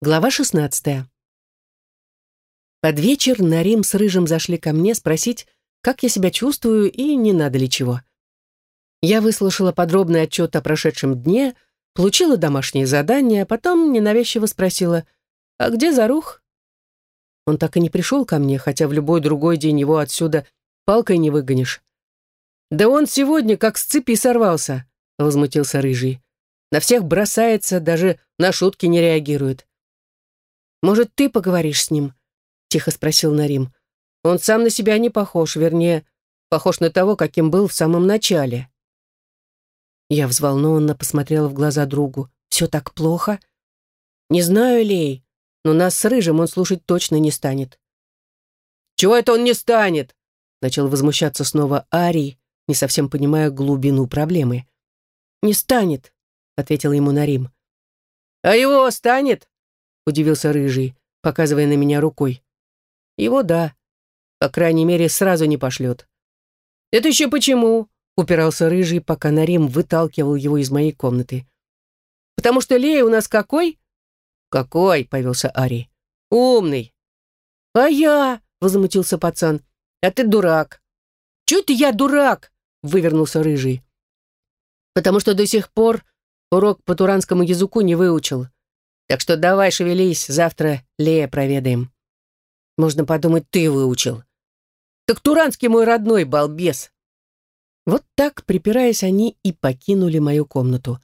Глава 16. Под вечер Нарим с Рыжим зашли ко мне спросить, как я себя чувствую и не надо ли чего. Я выслушала подробный отчет о прошедшем дне, получила домашнее задание, а потом ненавязчиво спросила, «А где Зарух?» Он так и не пришел ко мне, хотя в любой другой день его отсюда палкой не выгонишь. «Да он сегодня как с цепи сорвался», — возмутился Рыжий. «На всех бросается, даже на шутки не реагирует. «Может, ты поговоришь с ним?» — тихо спросил Нарим. «Он сам на себя не похож, вернее, похож на того, каким был в самом начале». Я взволнованно посмотрела в глаза другу. «Все так плохо?» «Не знаю, Лей, но нас с Рыжим он слушать точно не станет». «Чего это он не станет?» Начал возмущаться снова Арий, не совсем понимая глубину проблемы. «Не станет», — ответил ему Нарим. «А его станет?» Удивился Рыжий, показывая на меня рукой. Его да. По крайней мере, сразу не пошлет. Это еще почему? Упирался Рыжий, пока Нарим выталкивал его из моей комнаты. Потому что Лея у нас какой? Какой? Повелся Ари. Умный. А я? Возмутился пацан. А ты дурак. Чего ты я дурак? Вывернулся Рыжий. Потому что до сих пор урок по туранскому языку не выучил. Так что давай шевелись, завтра Лея проведаем. Можно подумать, ты выучил. Так Туранский мой родной, балбес. Вот так, припираясь, они и покинули мою комнату.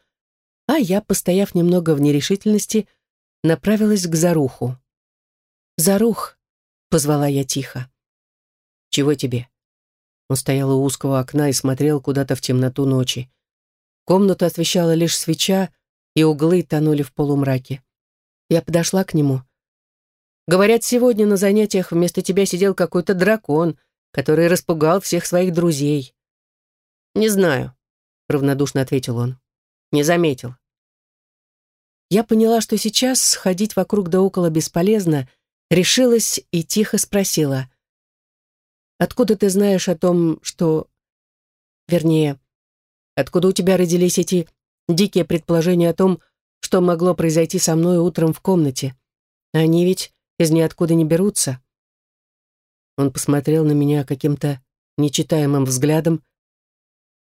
А я, постояв немного в нерешительности, направилась к Заруху. «Зарух!» — позвала я тихо. «Чего тебе?» Он стоял у узкого окна и смотрел куда-то в темноту ночи. Комнату освещала лишь свеча, и углы тонули в полумраке. Я подошла к нему. Говорят, сегодня на занятиях вместо тебя сидел какой-то дракон, который распугал всех своих друзей. Не знаю, равнодушно ответил он. Не заметил. Я поняла, что сейчас ходить вокруг да около бесполезно, решилась и тихо спросила. «Откуда ты знаешь о том, что...» Вернее, откуда у тебя родились эти дикие предположения о том, что могло произойти со мной утром в комнате. Они ведь из ниоткуда не берутся. Он посмотрел на меня каким-то нечитаемым взглядом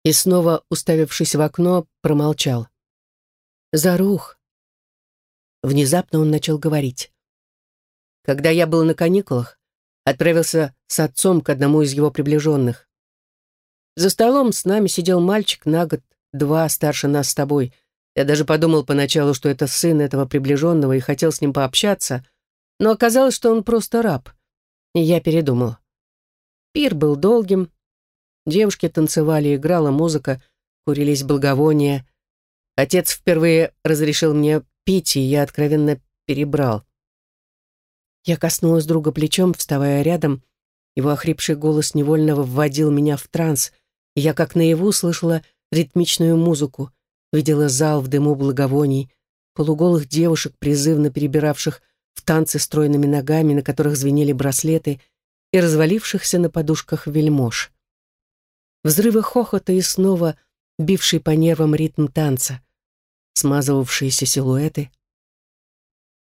и снова, уставившись в окно, промолчал. «Зарух!» Внезапно он начал говорить. Когда я был на каникулах, отправился с отцом к одному из его приближенных. За столом с нами сидел мальчик на год, два старше нас с тобой — я даже подумал поначалу, что это сын этого приближенного и хотел с ним пообщаться, но оказалось, что он просто раб. И я передумал. Пир был долгим, девушки танцевали, играла музыка, курились благовония. Отец впервые разрешил мне пить, и я откровенно перебрал. Я коснулась друга плечом, вставая рядом. Его охрипший голос невольно вводил меня в транс, и я как наяву слышала ритмичную музыку, видела зал в дыму благовоний, полуголых девушек, призывно перебиравших в танцы стройными ногами, на которых звенели браслеты, и развалившихся на подушках вельмож. Взрывы хохота и снова бивший по нервам ритм танца, смазывавшиеся силуэты.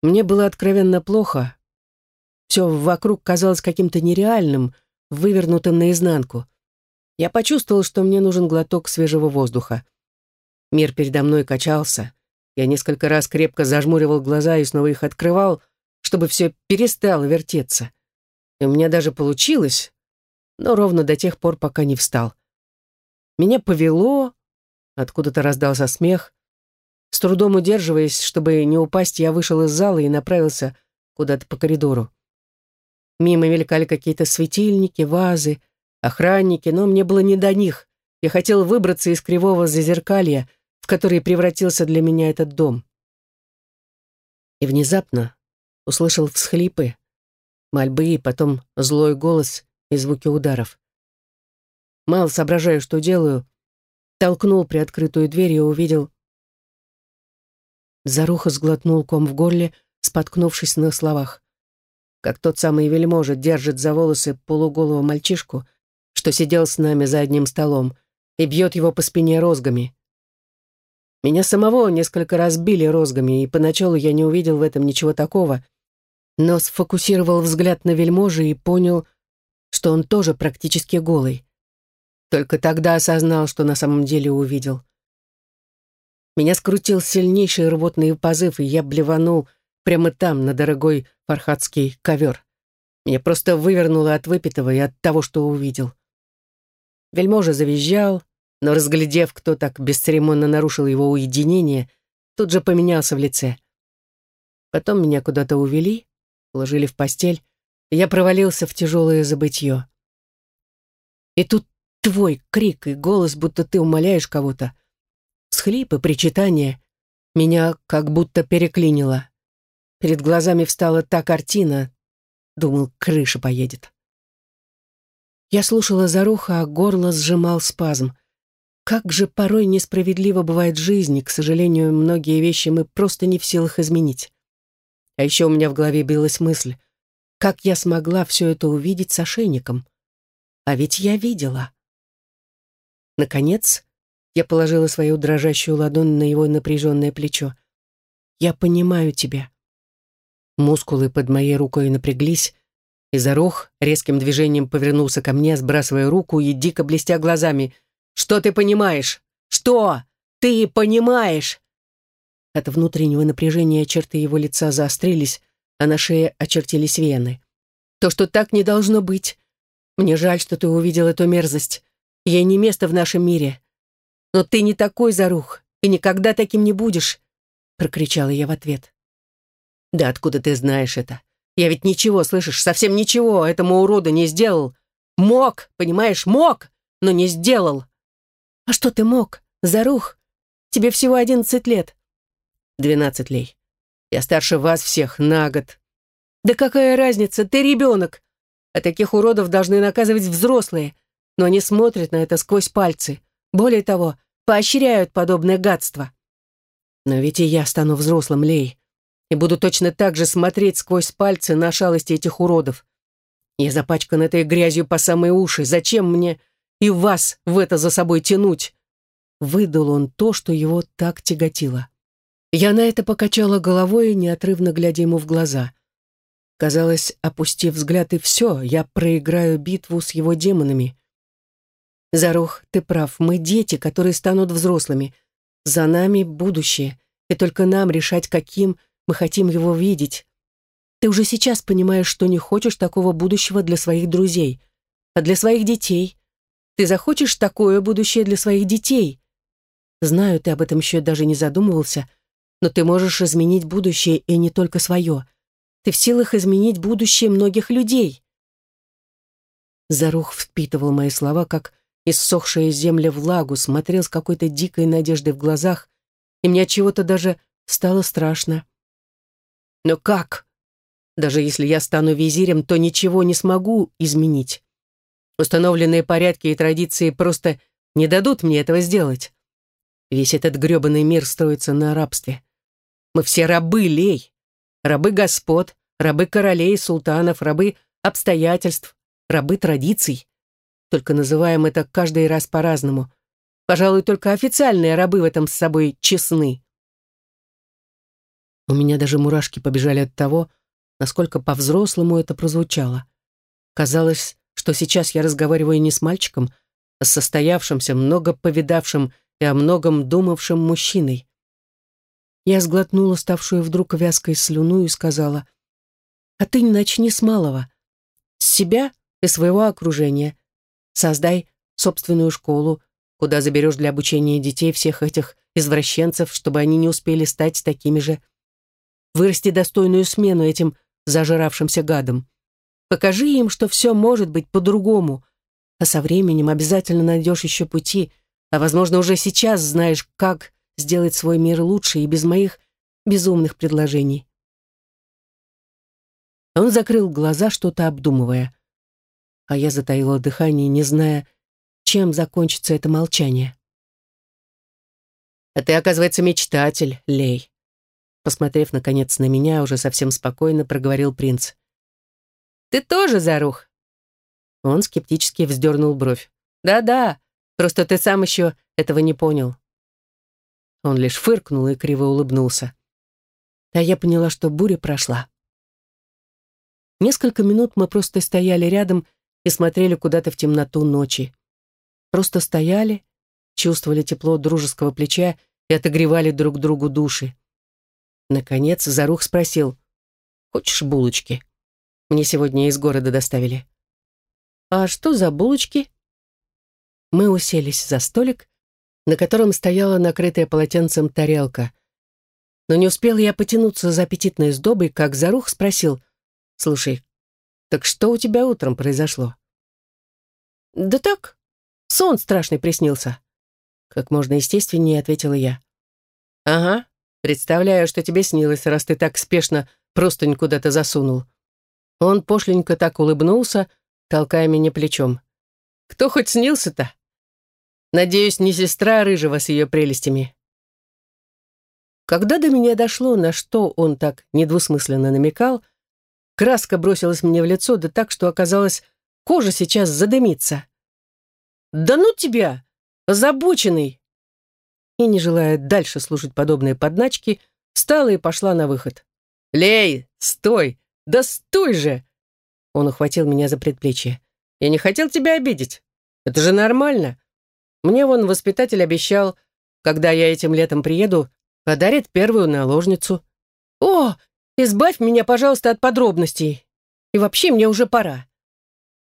Мне было откровенно плохо. Все вокруг казалось каким-то нереальным, вывернутым наизнанку. Я почувствовал, что мне нужен глоток свежего воздуха. Мир передо мной качался. Я несколько раз крепко зажмуривал глаза и снова их открывал, чтобы все перестало вертеться. И у меня даже получилось, но ровно до тех пор, пока не встал. Меня повело, откуда-то раздался смех. С трудом удерживаясь, чтобы не упасть, я вышел из зала и направился куда-то по коридору. Мимо мелькали какие-то светильники, вазы, охранники, но мне было не до них. Я хотел выбраться из кривого зазеркалья, который превратился для меня этот дом. И внезапно услышал всхлипы, мольбы и потом злой голос и звуки ударов. Мало соображаю, что делаю, толкнул приоткрытую дверь и увидел... Заруха сглотнул ком в горле, споткнувшись на словах. Как тот самый вельможа держит за волосы полуголого мальчишку, что сидел с нами за одним столом, и бьет его по спине розгами. Меня самого несколько раз били розгами, и поначалу я не увидел в этом ничего такого, но сфокусировал взгляд на вельможи и понял, что он тоже практически голый. Только тогда осознал, что на самом деле увидел. Меня скрутил сильнейший рвотный позыв, и я блеванул прямо там, на дорогой фархатский ковер. Меня просто вывернуло от выпитого и от того, что увидел. Вельможа завизжал, но, разглядев, кто так бесцеремонно нарушил его уединение, тут же поменялся в лице. Потом меня куда-то увели, уложили в постель, и я провалился в тяжелое забытье. И тут твой крик и голос, будто ты умоляешь кого-то. Всхлипы, причитания. Меня как будто переклинило. Перед глазами встала та картина. Думал, крыша поедет. Я слушала Заруха, а горло сжимал спазм. Как же порой несправедливо бывает жизнь, и, к сожалению, многие вещи мы просто не в силах изменить. А еще у меня в голове билась мысль, как я смогла все это увидеть с ошейником? А ведь я видела. Наконец, я положила свою дрожащую ладонь на его напряженное плечо. «Я понимаю тебя». Мускулы под моей рукой напряглись, и Зарох резким движением повернулся ко мне, сбрасывая руку и дико блестя глазами. «Что ты понимаешь? Что ты понимаешь?» От внутреннего напряжения черты его лица заострились, а на шее очертились вены. «То, что так не должно быть. Мне жаль, что ты увидел эту мерзость. Ей не место в нашем мире. Но ты не такой, Зарух, и никогда таким не будешь», прокричала я в ответ. «Да откуда ты знаешь это? Я ведь ничего, слышишь, совсем ничего этому уроду не сделал. Мог, понимаешь, мог, но не сделал». «А что ты мог, Зарух? Тебе всего одиннадцать лет». «Двенадцать лей. Я старше вас всех на год». «Да какая разница, ты ребенок. А таких уродов должны наказывать взрослые, но они смотрят на это сквозь пальцы. Более того, поощряют подобное гадство». «Но ведь и я стану взрослым, Лей и буду точно так же смотреть сквозь пальцы на шалости этих уродов. Я запачкан этой грязью по самые уши. Зачем мне и вас в это за собой тянуть?» Выдал он то, что его так тяготило. Я на это покачала головой, неотрывно глядя ему в глаза. Казалось, опустив взгляд и все, я проиграю битву с его демонами. Зарух, ты прав, мы дети, которые станут взрослыми. За нами будущее, и только нам решать, каким мы хотим его видеть. Ты уже сейчас понимаешь, что не хочешь такого будущего для своих друзей, а для своих детей. Ты захочешь такое будущее для своих детей. Знаю, ты об этом еще даже не задумывался, но ты можешь изменить будущее и не только свое. Ты в силах изменить будущее многих людей. Зарух впитывал мои слова, как иссохшая земля влагу, смотрел с какой-то дикой надеждой в глазах, и мне от чего-то даже стало страшно. Но как? Даже если я стану визирем, то ничего не смогу изменить. Установленные порядки и традиции просто не дадут мне этого сделать. Весь этот грёбаный мир строится на рабстве. Мы все рабы, Лей. Рабы господ, рабы королей, султанов, рабы обстоятельств, рабы традиций. Только называем это каждый раз по-разному. Пожалуй, только официальные рабы в этом с собой честны. У меня даже мурашки побежали от того, насколько по-взрослому это прозвучало. Казалось, что сейчас я разговариваю не с мальчиком, а с состоявшимся, много повидавшим и о многом думавшим мужчиной. Я сглотнула ставшую вдруг вязкой слюну и сказала, «А ты не начни с малого. С себя и своего окружения. Создай собственную школу, куда заберешь для обучения детей всех этих извращенцев, чтобы они не успели стать такими же вырасти достойную смену этим зажиравшимся гадам. Покажи им, что все может быть по-другому, а со временем обязательно найдешь еще пути, а, возможно, уже сейчас знаешь, как сделать свой мир лучше и без моих безумных предложений. Он закрыл глаза, что-то обдумывая. А я затаила дыхание, не зная, чем закончится это молчание. «А ты, оказывается, мечтатель, Лей», Посмотрев, наконец, на меня, уже совсем спокойно проговорил принц. «Ты тоже, Зарух?» Он скептически вздернул бровь. «Да-да, просто ты сам еще этого не понял». Он лишь фыркнул и криво улыбнулся. А я поняла, что буря прошла. Несколько минут мы просто стояли рядом и смотрели куда-то в темноту ночи. Просто стояли, чувствовали тепло дружеского плеча и отогревали друг другу души. Наконец Зарух спросил, «Хочешь булочки? Мне сегодня из города доставили». «А что за булочки?» Мы уселись за столик, на котором стояла накрытая полотенцем тарелка. Но не успел я потянуться за аппетитной сдобой, как Зарух спросил, «Слушай, так что у тебя утром произошло?» «Да так, сон страшный приснился», как можно естественнее ответила я. «Ага, представляю, что тебе снилось, раз ты так спешно простынь куда-то засунул». Он пошленько так улыбнулся, толкая меня плечом. «Кто хоть снился-то? Надеюсь, не сестра Рыжего с ее прелестями». Когда до меня дошло, на что он так недвусмысленно намекал, краска бросилась мне в лицо, да так, что оказалось, кожа сейчас задымится. «Да ну тебя!» Озабоченный!» И, не желая дальше слушать подобные подначки, встала и пошла на выход. «Лей, стой! Да стой же!» Он ухватил меня за предплечье. «Я не хотел тебя обидеть. Это же нормально. Мне вон воспитатель обещал, когда я этим летом приеду, подарит первую наложницу. О, избавь меня, пожалуйста, от подробностей. И вообще мне уже пора».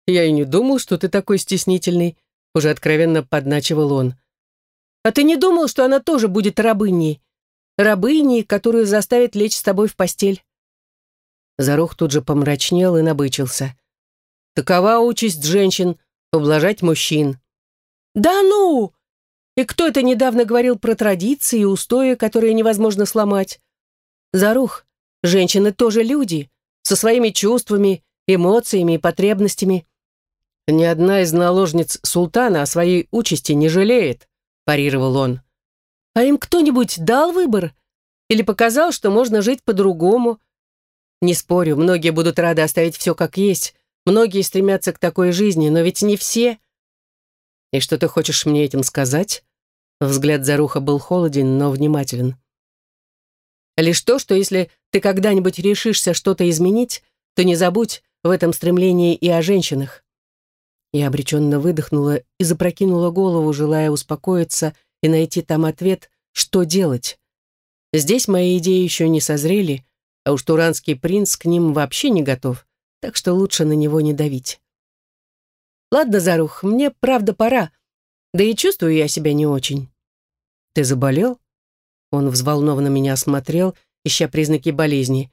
Я и не думал, что ты такой стеснительный. Уже откровенно подначивал он. «А ты не думал, что она тоже будет рабыней? Рабыней, которую заставят лечь с тобой в постель?» Зарух тут же помрачнел и набычился. «Такова участь женщин — ублажать мужчин». «Да ну! И кто это недавно говорил про традиции и устои, которые невозможно сломать? Зарух, женщины тоже люди, со своими чувствами, эмоциями и потребностями. «Ни одна из наложниц султана о своей участи не жалеет», – парировал он. «А им кто-нибудь дал выбор? Или показал, что можно жить по-другому? Не спорю, многие будут рады оставить все как есть, многие стремятся к такой жизни, но ведь не все». «И что ты хочешь мне этим сказать?» Взгляд Заруха был холоден, но внимателен. «Лишь то, что если ты когда-нибудь решишься что-то изменить, то не забудь в этом стремлении и о женщинах. Я обреченно выдохнула и запрокинула голову, желая успокоиться и найти там ответ, что делать. Здесь мои идеи еще не созрели, а уж туранский принц к ним вообще не готов, так что лучше на него не давить. Ладно, Зарух, мне правда пора, да и чувствую я себя не очень. Ты заболел? Он взволнованно меня осмотрел, ища признаки болезни.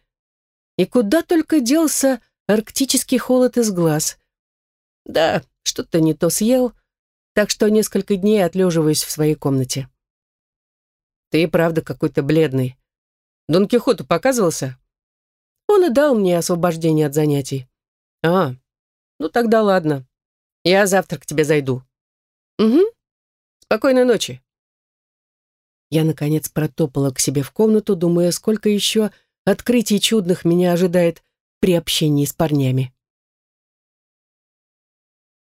И куда только делся арктический холод из глаз. Да, что-то не то съел, так что несколько дней отлеживаюсь в своей комнате. Ты правда какой-то бледный. Дон Кихоту показывался? Он и дал мне освобождение от занятий. А, ну тогда ладно. Я завтра к тебе зайду. Угу. Спокойной ночи. Я, наконец, протопала к себе в комнату, думая, сколько еще открытий чудных меня ожидает при общении с парнями.